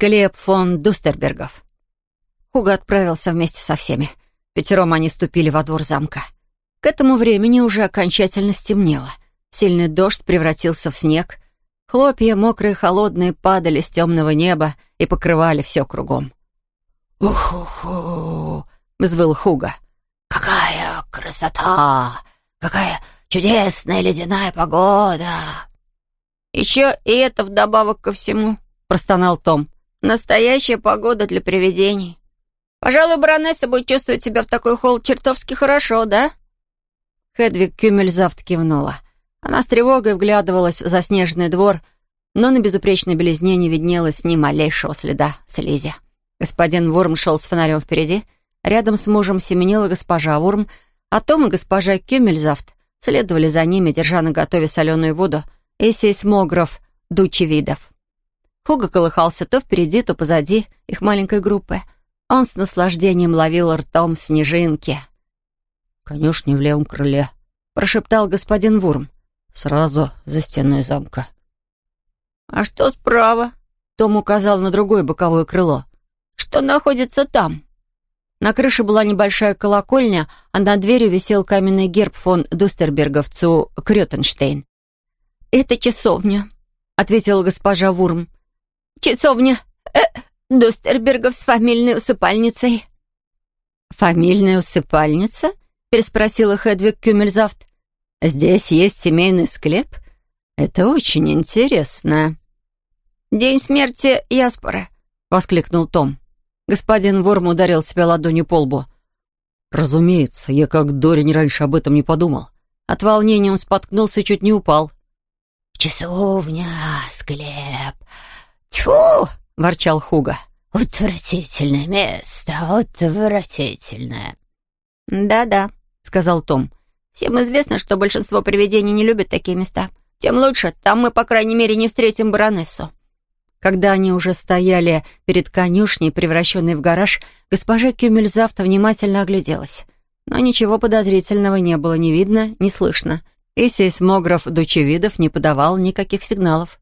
склеп фон Дустербергов. Хуга отправился вместе со всеми. Пятером они ступили во двор замка. К этому времени уже окончательно стемнело. Сильный дождь превратился в снег. Хлопья, мокрые, холодные, падали с темного неба и покрывали все кругом. «Ух-ху-ху!» — взвыл Хуга. «Какая красота! Какая чудесная ледяная погода!» «Еще и это вдобавок ко всему», — простонал Том. «Настоящая погода для привидений. Пожалуй, баронесса будет чувствовать себя в такой холод чертовски хорошо, да?» Хедвиг Кюмельзавт кивнула. Она с тревогой вглядывалась в заснеженный двор, но на безупречной белизне не виднелось ни малейшего следа слизи. Господин Вурм шел с фонарем впереди, рядом с мужем семенила госпожа Вурм, а Том и госпожа Кюмельзавт следовали за ними, держа на готове соленую воду и сейсмограф дучи видов. Хуга колыхался то впереди, то позади их маленькой группы. Он с наслаждением ловил ртом снежинки. «Конюшня в левом крыле», — прошептал господин Вурм. Сразу за стеной замка. «А что справа?» Том указал на другое боковое крыло. «Что находится там?» На крыше была небольшая колокольня, а над дверью висел каменный герб фон Дустербергов цу Крётенштейн. «Это часовня», — ответила госпожа Вурм. «Часовня э, Дустербергов с фамильной усыпальницей». «Фамильная усыпальница?» — переспросила Хедвиг Кюмельзавт. Здесь есть семейный склеп? Это очень интересно». «День смерти Яспора», — воскликнул Том. Господин Ворм ударил себя ладонью по лбу. «Разумеется, я как Дорин раньше об этом не подумал». От волнения он споткнулся и чуть не упал. «Часовня, склеп. Тьфу!» — ворчал Хуга. «Отвратительное место, отвратительное». «Да-да», — сказал Том. Всем известно, что большинство привидений не любят такие места. Тем лучше, там мы, по крайней мере, не встретим баронессу». Когда они уже стояли перед конюшней, превращенной в гараж, госпожа Кюмельзавта внимательно огляделась. Но ничего подозрительного не было ни видно, ни слышно. И сейсмограф Дучевидов не подавал никаких сигналов.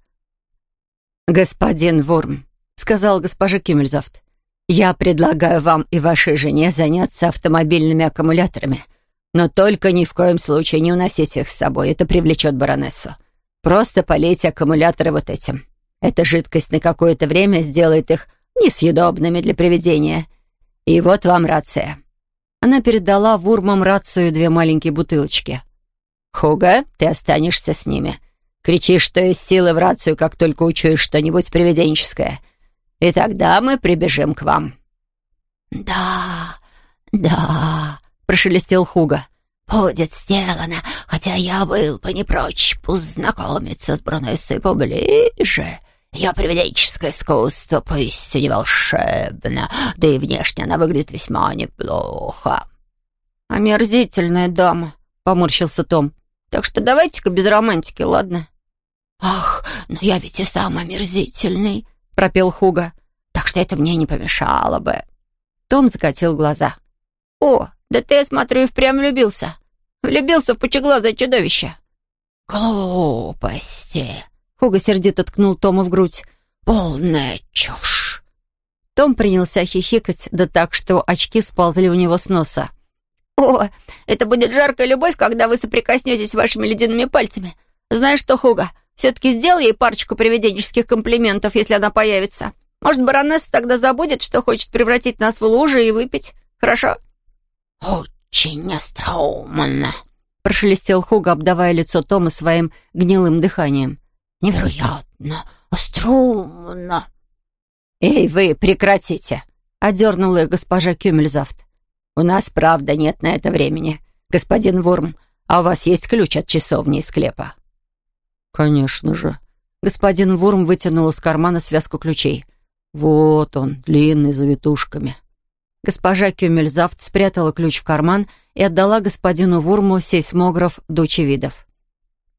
«Господин Ворм», — сказал госпожа Кюмельзавт, «я предлагаю вам и вашей жене заняться автомобильными аккумуляторами». Но только ни в коем случае не уносите их с собой, это привлечет баронессу. Просто полейте аккумуляторы вот этим. Эта жидкость на какое-то время сделает их несъедобными для приведения. И вот вам рация». Она передала Вурмам рацию две маленькие бутылочки. «Хуга, ты останешься с ними. Кричи, что есть силы в рацию, как только учуешь что-нибудь привиденческое. И тогда мы прибежим к вам». «Да, да», прошелестел Хуга. «Будет сделано, хотя я был бы не прочь познакомиться с Бронессой поближе. Ее привиденческое искусство поистине волшебно, да и внешне она выглядит весьма неплохо». «Омерзительная дама», — поморщился Том. «Так что давайте-ка без романтики, ладно?» «Ах, но я ведь и сам омерзительный», — пропел Хуга. «Так что это мне не помешало бы». Том закатил глаза. «О, да ты, я смотрю, и впрямь влюбился. Влюбился в пучеглазое чудовище». «Глупости!» Хуга сердито ткнул Тома в грудь. «Полная чушь!» Том принялся хихикать, да так, что очки сползли у него с носа. «О, это будет жаркая любовь, когда вы соприкоснетесь вашими ледяными пальцами. Знаешь что, Хуга, все-таки сделай ей парочку привиденческих комплиментов, если она появится. Может, баронесса тогда забудет, что хочет превратить нас в лужи и выпить. Хорошо?» «Очень остроумно», — прошелестел Хуга, обдавая лицо Тома своим гнилым дыханием. «Невероятно остроумно». «Эй, вы, прекратите!» — одернула госпожа Кюмельзавт. «У нас, правда, нет на это времени. Господин Вурм, а у вас есть ключ от часовни и склепа?» «Конечно же». Господин Вурм вытянул из кармана связку ключей. «Вот он, длинный, завитушками». Госпожа Кюмельзавт спрятала ключ в карман и отдала господину Вурму сейсмограф Дучевидов.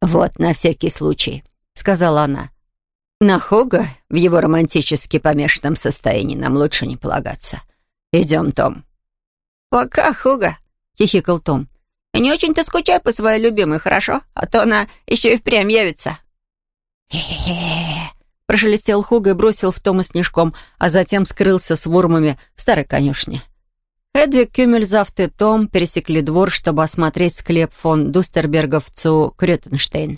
«Вот, на всякий случай», — сказала она. «На Хога в его романтически помешанном состоянии нам лучше не полагаться. Идем, Том». «Пока, Хога», — хихикал Том. «Не очень-то скучай по своей любимой, хорошо? А то она еще и впрямь явится». «Хе-хе-хе», Прошелестел Хуга и бросил в Тома снежком, а затем скрылся с вурмами в старой конюшне. Эдвиг Кюмельзавт и Том пересекли двор, чтобы осмотреть склеп фон Дустербергов цу Крётенштейн.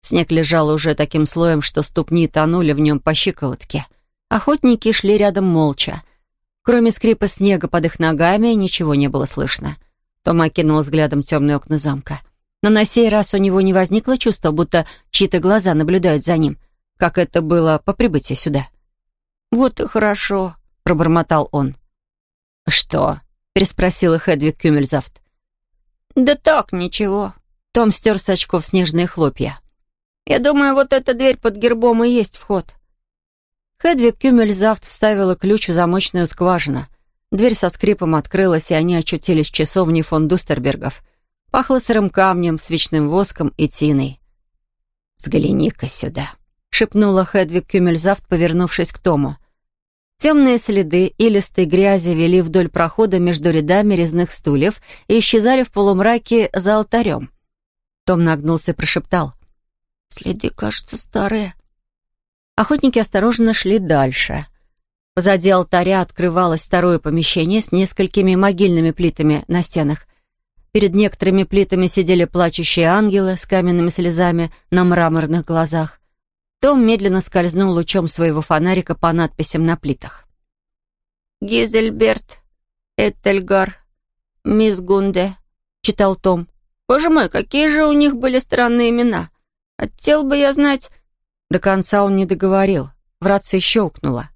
Снег лежал уже таким слоем, что ступни тонули в нем по щиколотке. Охотники шли рядом молча. Кроме скрипа снега под их ногами, ничего не было слышно. Том окинул взглядом темные окна замка. Но на сей раз у него не возникло чувства, будто чьи-то глаза наблюдают за ним, как это было по прибытии сюда. «Вот и хорошо», — пробормотал он. «Что?» — переспросила Хедвиг Кюмельзавт. «Да так, ничего». Том стер с очков снежные хлопья. «Я думаю, вот эта дверь под гербом и есть вход». Хедвиг Кюмельзавт вставила ключ в замочную скважину. Дверь со скрипом открылась, и они очутились в часовне фон Дустербергов. Пахло сырым камнем, свечным воском и тиной. «Взгляни-ка сюда», — шепнула Хедвиг Кюмельзавт, повернувшись к Тому. Темные следы илистой грязи вели вдоль прохода между рядами резных стульев и исчезали в полумраке за алтарем. Том нагнулся и прошептал. «Следы, кажется, старые». Охотники осторожно шли дальше. Позади алтаря открывалось второе помещение с несколькими могильными плитами на стенах. Перед некоторыми плитами сидели плачущие ангелы с каменными слезами на мраморных глазах. Том медленно скользнул лучом своего фонарика по надписям на плитах. «Гизельберт, Эттельгар, Мисс Гунде», — читал Том. «Боже мой, какие же у них были странные имена! Хотел бы я знать...» До конца он не договорил. В рации щелкнуло.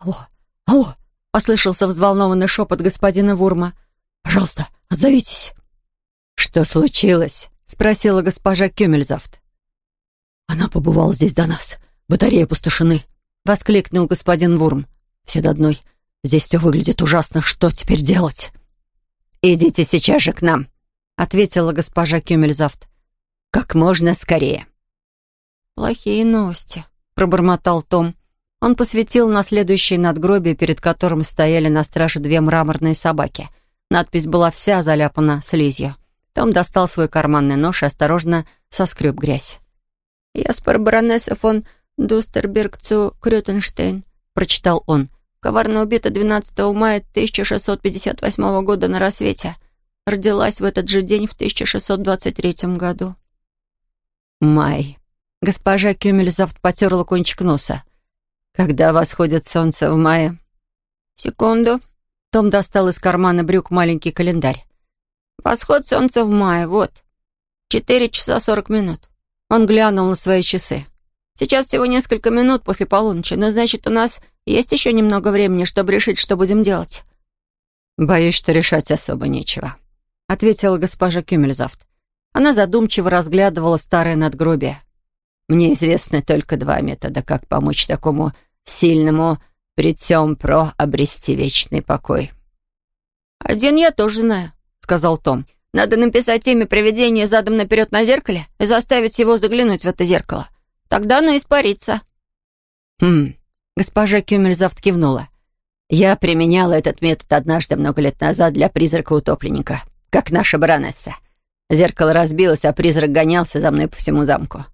«Алло, алло!» — послышался взволнованный шепот господина Вурма. «Пожалуйста, отзовитесь!» «Что случилось?» — спросила госпожа Кюмельзавт. «Она побывала здесь до нас. Батареи опустошены», — воскликнул господин Вурм. «Все до одной. Здесь все выглядит ужасно. Что теперь делать?» «Идите сейчас же к нам», — ответила госпожа Кюмельзавт. «Как можно скорее». «Плохие новости», — пробормотал Том. Он посветил на следующее надгробие, перед которым стояли на страже две мраморные собаки. Надпись была вся заляпана слизью. Том достал свой карманный нож и осторожно соскреб грязь. «Яспер баронесса фон Дустерберг цу Крютенштейн», — прочитал он. «Коварно убита 12 мая 1658 года на рассвете. Родилась в этот же день в 1623 году». «Май». Госпожа Кюмельзавт потерла кончик носа. «Когда восходит солнце в мае?» «Секунду». Том достал из кармана брюк маленький календарь. «Восход солнца в мае, вот. Четыре часа сорок минут». Он глянул на свои часы. «Сейчас всего несколько минут после полуночи, но значит, у нас есть еще немного времени, чтобы решить, что будем делать». «Боюсь, что решать особо нечего», — ответила госпожа Кюмельзавт. Она задумчиво разглядывала старое надгробие. «Мне известны только два метода, как помочь такому сильному при всем про обрести вечный покой». «Один я тоже знаю», — сказал Том. Надо написать имя привидения задом наперед на зеркале и заставить его заглянуть в это зеркало. Тогда оно испарится». «Хм...» — госпожа Кюмельзавт кивнула. «Я применяла этот метод однажды много лет назад для призрака-утопленника, как наша баронесса. Зеркало разбилось, а призрак гонялся за мной по всему замку.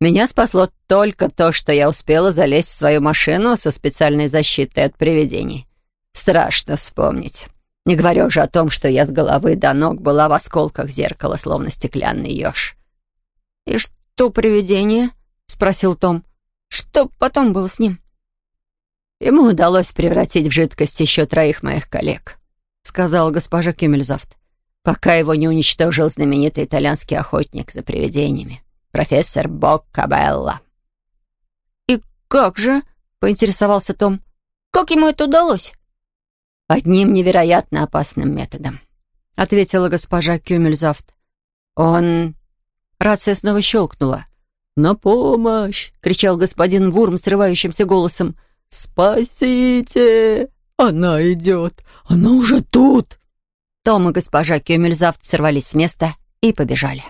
Меня спасло только то, что я успела залезть в свою машину со специальной защитой от привидений. Страшно вспомнить». Не говоря уже о том, что я с головы до ног была в осколках зеркала, словно стеклянный еж. «И что привидение?» — спросил Том. «Что потом было с ним?» «Ему удалось превратить в жидкость еще троих моих коллег», — сказала госпожа Кюмельзавт, «пока его не уничтожил знаменитый итальянский охотник за привидениями, профессор Боккабелла». «И как же?» — поинтересовался Том. «Как ему это удалось?» «Одним невероятно опасным методом», — ответила госпожа Кюмельзавт. «Он...» Рация снова щелкнула. «На помощь!» — кричал господин Вурм срывающимся голосом. «Спасите! Она идет! Она уже тут!» Том и госпожа Кюмельзавт сорвались с места и побежали.